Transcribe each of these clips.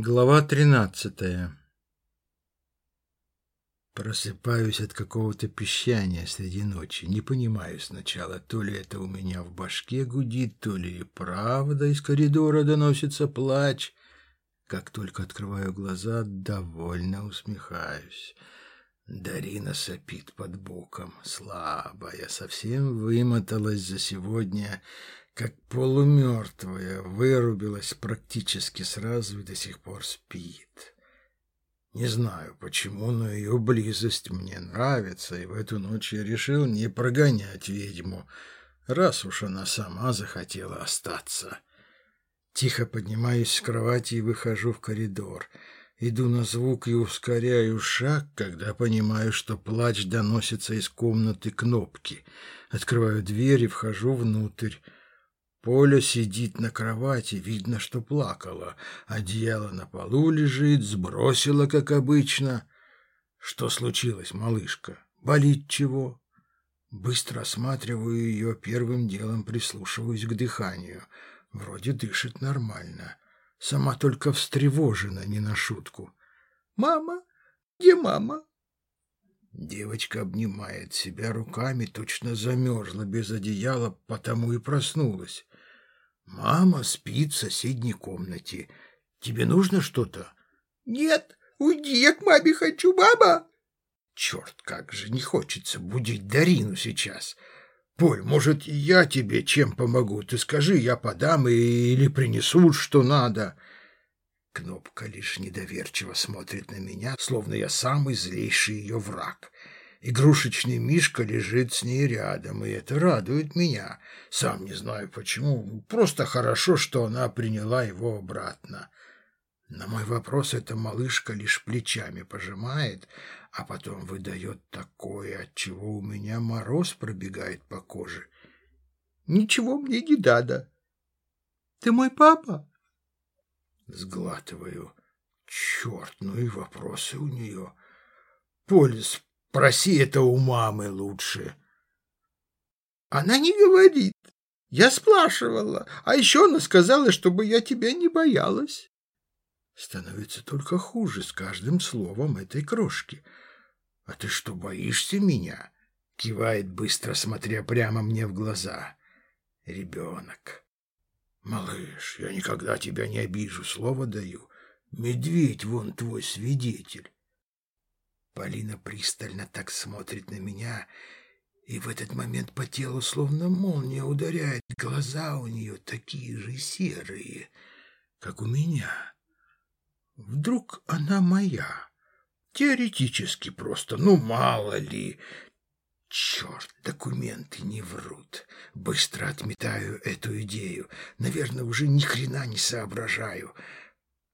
Глава тринадцатая Просыпаюсь от какого-то пищания среди ночи. Не понимаю сначала, то ли это у меня в башке гудит, то ли и правда из коридора доносится плач. Как только открываю глаза, довольно усмехаюсь. Дарина сопит под боком, слабая, совсем вымоталась за сегодня, как полумертвая, вырубилась практически сразу и до сих пор спит. Не знаю почему, но ее близость мне нравится, и в эту ночь я решил не прогонять ведьму, раз уж она сама захотела остаться. Тихо поднимаюсь с кровати и выхожу в коридор. Иду на звук и ускоряю шаг, когда понимаю, что плач доносится из комнаты кнопки. Открываю дверь и вхожу внутрь. Поля сидит на кровати, видно, что плакала. Одеяло на полу лежит, сбросила, как обычно. Что случилось, малышка? Болит чего? Быстро осматриваю ее, первым делом прислушиваюсь к дыханию. Вроде дышит нормально. Сама только встревожена, не на шутку. «Мама? Где мама?» Девочка обнимает себя руками, точно замерзла без одеяла, потому и проснулась. «Мама спит в соседней комнате. Тебе нужно что-то?» «Нет, уйди, я к маме хочу, мама!» «Черт, как же не хочется будить Дарину сейчас!» «Поль, может, я тебе чем помогу? Ты скажи, я подам или принесу, что надо». Кнопка лишь недоверчиво смотрит на меня, словно я самый злейший ее враг. Игрушечный Мишка лежит с ней рядом, и это радует меня. Сам не знаю почему, просто хорошо, что она приняла его обратно. На мой вопрос эта малышка лишь плечами пожимает, а потом выдает такое, от чего у меня мороз пробегает по коже. «Ничего мне не надо. Ты мой папа?» Сглатываю. Черт, ну и вопросы у нее. Поль, спроси это у мамы лучше. Она не говорит. Я спрашивала, а еще она сказала, чтобы я тебя не боялась. Становится только хуже с каждым словом этой крошки. «А ты что, боишься меня?» Кивает быстро, смотря прямо мне в глаза. «Ребенок». «Малыш, я никогда тебя не обижу, слово даю. Медведь вон твой свидетель». Полина пристально так смотрит на меня, и в этот момент по телу словно молния ударяет. Глаза у нее такие же серые, как у меня. Вдруг она моя? Теоретически просто, ну мало ли. Черт, документы не врут. Быстро отметаю эту идею. Наверное, уже ни хрена не соображаю.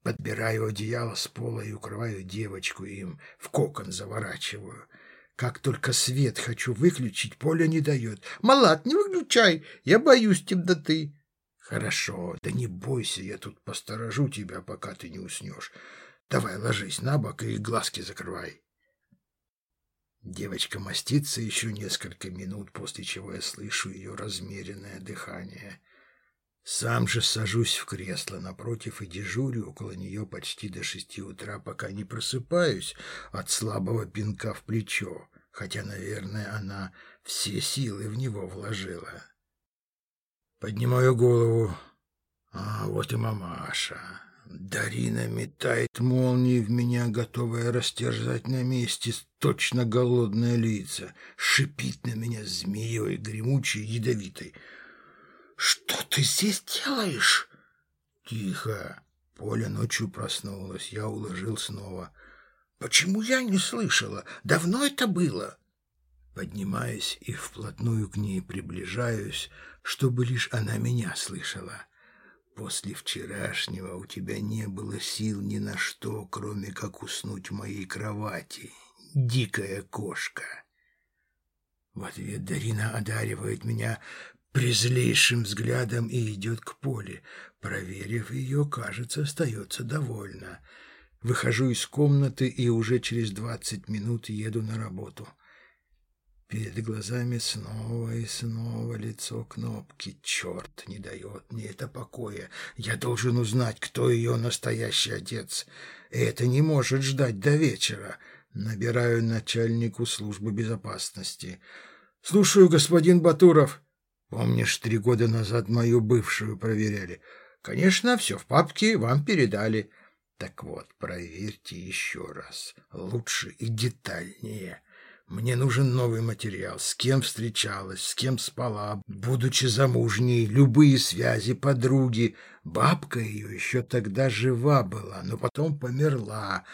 Подбираю одеяло с пола и укрываю девочку им, в кокон заворачиваю. Как только свет хочу выключить, Поля не дает. «Малат, не выключай, я боюсь темноты». «Хорошо, да не бойся, я тут посторожу тебя, пока ты не уснешь. Давай ложись на бок и глазки закрывай». Девочка мастится еще несколько минут, после чего я слышу ее размеренное дыхание. Сам же сажусь в кресло напротив и дежурю около нее почти до шести утра, пока не просыпаюсь от слабого пинка в плечо, хотя, наверное, она все силы в него вложила. Поднимаю голову. А вот и мамаша. Дарина метает молнии в меня, готовая растерзать на месте точно голодное лица. Шипит на меня змеей, гремучей, ядовитой. «Что ты здесь делаешь?» «Тихо!» Поля ночью проснулась, я уложил снова. «Почему я не слышала? Давно это было?» Поднимаюсь и вплотную к ней приближаюсь, чтобы лишь она меня слышала. После вчерашнего у тебя не было сил ни на что, кроме как уснуть в моей кровати, дикая кошка. В ответ Дарина одаривает меня презлейшим взглядом и идет к поле. Проверив ее, кажется, остается довольна. Выхожу из комнаты и уже через двадцать минут еду на работу. Перед глазами снова и снова лицо кнопки. Черт не дает мне это покоя. Я должен узнать, кто ее настоящий отец. Это не может ждать до вечера. Набираю начальнику службы безопасности. «Слушаю, господин Батуров». «Помнишь, три года назад мою бывшую проверяли?» «Конечно, все в папке, вам передали». «Так вот, проверьте еще раз. Лучше и детальнее». Мне нужен новый материал. С кем встречалась, с кем спала, будучи замужней, любые связи, подруги. Бабка ее еще тогда жива была, но потом померла.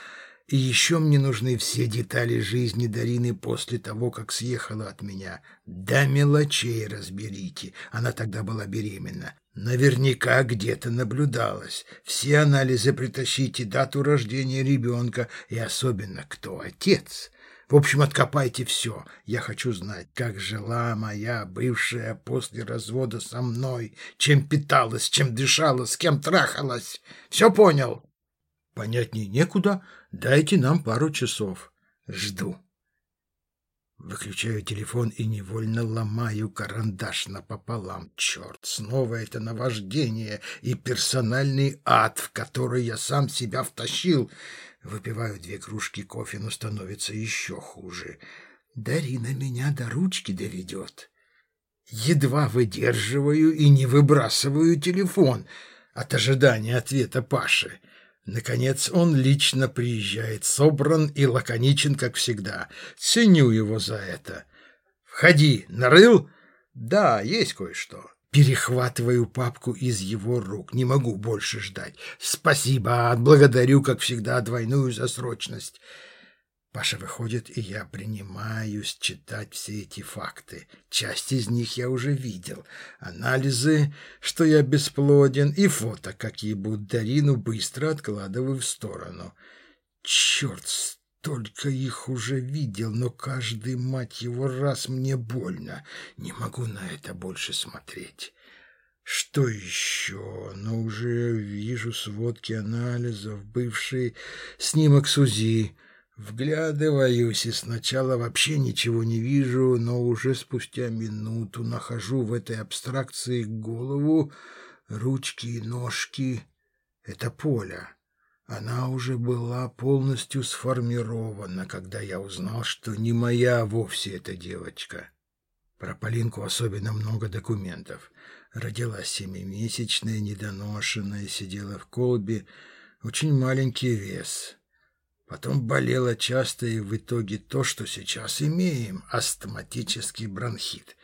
И еще мне нужны все детали жизни Дарины после того, как съехала от меня. До мелочей разберите. Она тогда была беременна. Наверняка где-то наблюдалась. Все анализы притащите, дату рождения ребенка и особенно кто отец. В общем, откопайте все. Я хочу знать, как жила моя бывшая после развода со мной, чем питалась, чем дышала, с кем трахалась. Все понял? Понятнее некуда. Дайте нам пару часов. Жду. Выключаю телефон и невольно ломаю карандаш напополам. Черт, снова это наваждение и персональный ад, в который я сам себя втащил. Выпиваю две кружки кофе, но становится еще хуже. Дарина меня до ручки доведет. Едва выдерживаю и не выбрасываю телефон от ожидания ответа Паши. Наконец он лично приезжает, собран и лаконичен, как всегда. Ценю его за это. «Входи, нарыл?» «Да, есть кое-что». Перехватываю папку из его рук. Не могу больше ждать. Спасибо, отблагодарю, как всегда, двойную засрочность. Паша выходит, и я принимаюсь читать все эти факты. Часть из них я уже видел. Анализы, что я бесплоден, и фото, как ебут Дарину, быстро откладываю в сторону. Черт, столько их уже видел, но каждый, мать его, раз мне больно. Не могу на это больше смотреть. Что еще? Но уже вижу сводки анализов, бывший снимок СУЗИ. Вглядываюсь и сначала вообще ничего не вижу, но уже спустя минуту нахожу в этой абстракции голову, ручки и ножки. Это Поля. Она уже была полностью сформирована, когда я узнал, что не моя вовсе эта девочка. Про Полинку особенно много документов. Родилась семимесячная, недоношенная, сидела в колбе, очень маленький вес — Потом болело часто и в итоге то, что сейчас имеем – астматический бронхит.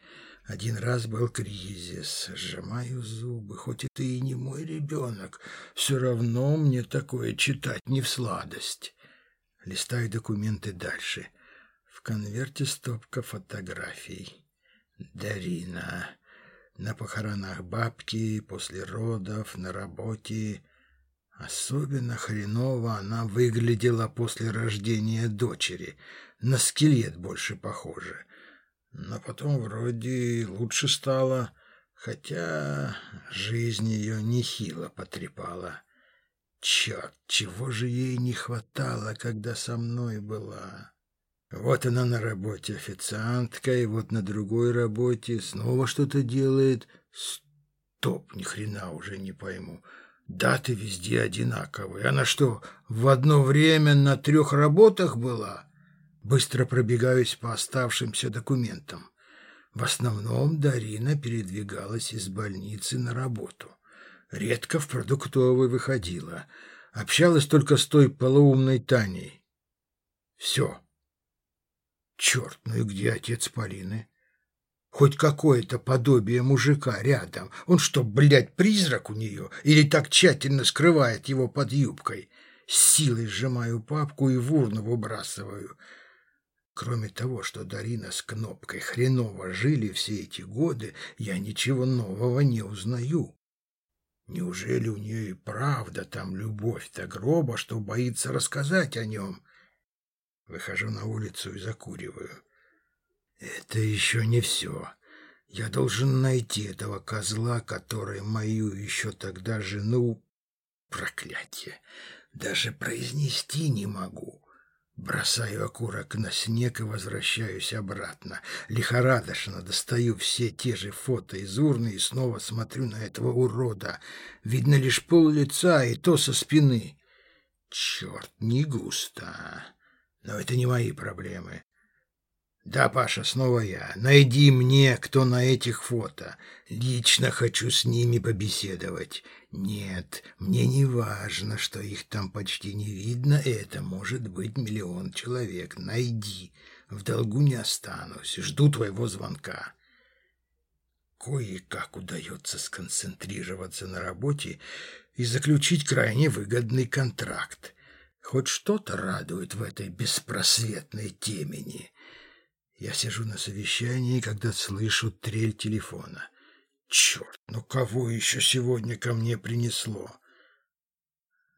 Один раз был кризис. Сжимаю зубы, хоть это и не мой ребенок, все равно мне такое читать не в сладость. Листаю документы дальше. В конверте стопка фотографий. Дарина. На похоронах бабки, после родов, на работе – Особенно хреново она выглядела после рождения дочери. На скелет больше похоже. Но потом вроде лучше стало, хотя жизнь ее нехило потрепала. Черт, чего же ей не хватало, когда со мной была? Вот она на работе официанткой, вот на другой работе снова что-то делает. Стоп, ни хрена уже не пойму. Даты везде одинаковые. Она что, в одно время на трех работах была? Быстро пробегаюсь по оставшимся документам. В основном Дарина передвигалась из больницы на работу. Редко в продуктовый выходила. Общалась только с той полуумной Таней. Все. Черт, ну и где отец Полины? Хоть какое-то подобие мужика рядом. Он что, блядь, призрак у нее? Или так тщательно скрывает его под юбкой? С силой сжимаю папку и в урну выбрасываю. Кроме того, что Дарина с Кнопкой хреново жили все эти годы, я ничего нового не узнаю. Неужели у нее и правда там любовь до гроба, что боится рассказать о нем? Выхожу на улицу и закуриваю. Это еще не все. Я должен найти этого козла, который мою еще тогда жену... Проклятие! Даже произнести не могу. Бросаю окурок на снег и возвращаюсь обратно. Лихорадочно достаю все те же фото из урны и снова смотрю на этого урода. Видно лишь пол лица и то со спины. Черт, не густо. Но это не мои проблемы. Да, Паша, снова я. Найди мне, кто на этих фото. Лично хочу с ними побеседовать. Нет, мне не важно, что их там почти не видно. Это может быть миллион человек. Найди. В долгу не останусь. Жду твоего звонка. Кое-как удается сконцентрироваться на работе и заключить крайне выгодный контракт. Хоть что-то радует в этой беспросветной темени. Я сижу на совещании, когда слышу трель телефона. Черт, ну кого еще сегодня ко мне принесло?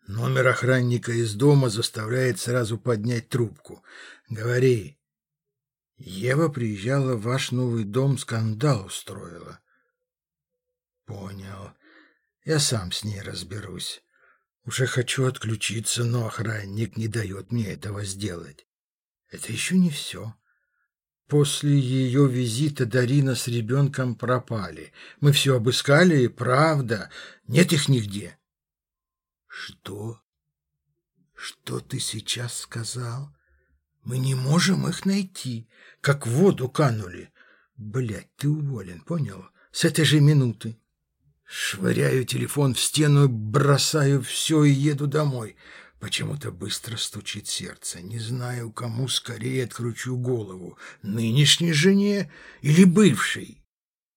Номер охранника из дома заставляет сразу поднять трубку. Говори. Ева приезжала в ваш новый дом, скандал устроила. Понял. Я сам с ней разберусь. Уже хочу отключиться, но охранник не дает мне этого сделать. Это еще не все. После ее визита Дарина с ребенком пропали. Мы все обыскали, правда. Нет их нигде. Что? Что ты сейчас сказал? Мы не можем их найти. Как в воду канули. Блядь, ты уволен, понял? С этой же минуты. Швыряю телефон в стену, бросаю все и еду домой. Почему-то быстро стучит сердце. Не знаю, кому скорее откручу голову. Нынешней жене или бывшей.